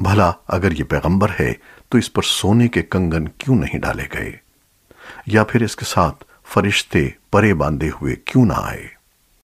بھلا اگر یہ پیغمبر ہے تو اس پر سونے کے کنگن کیوں نہیں ڈالے گئے؟ یا پھر اس کے ساتھ فرشتے پرے باندھے ہوئے کیوں نہ آئے؟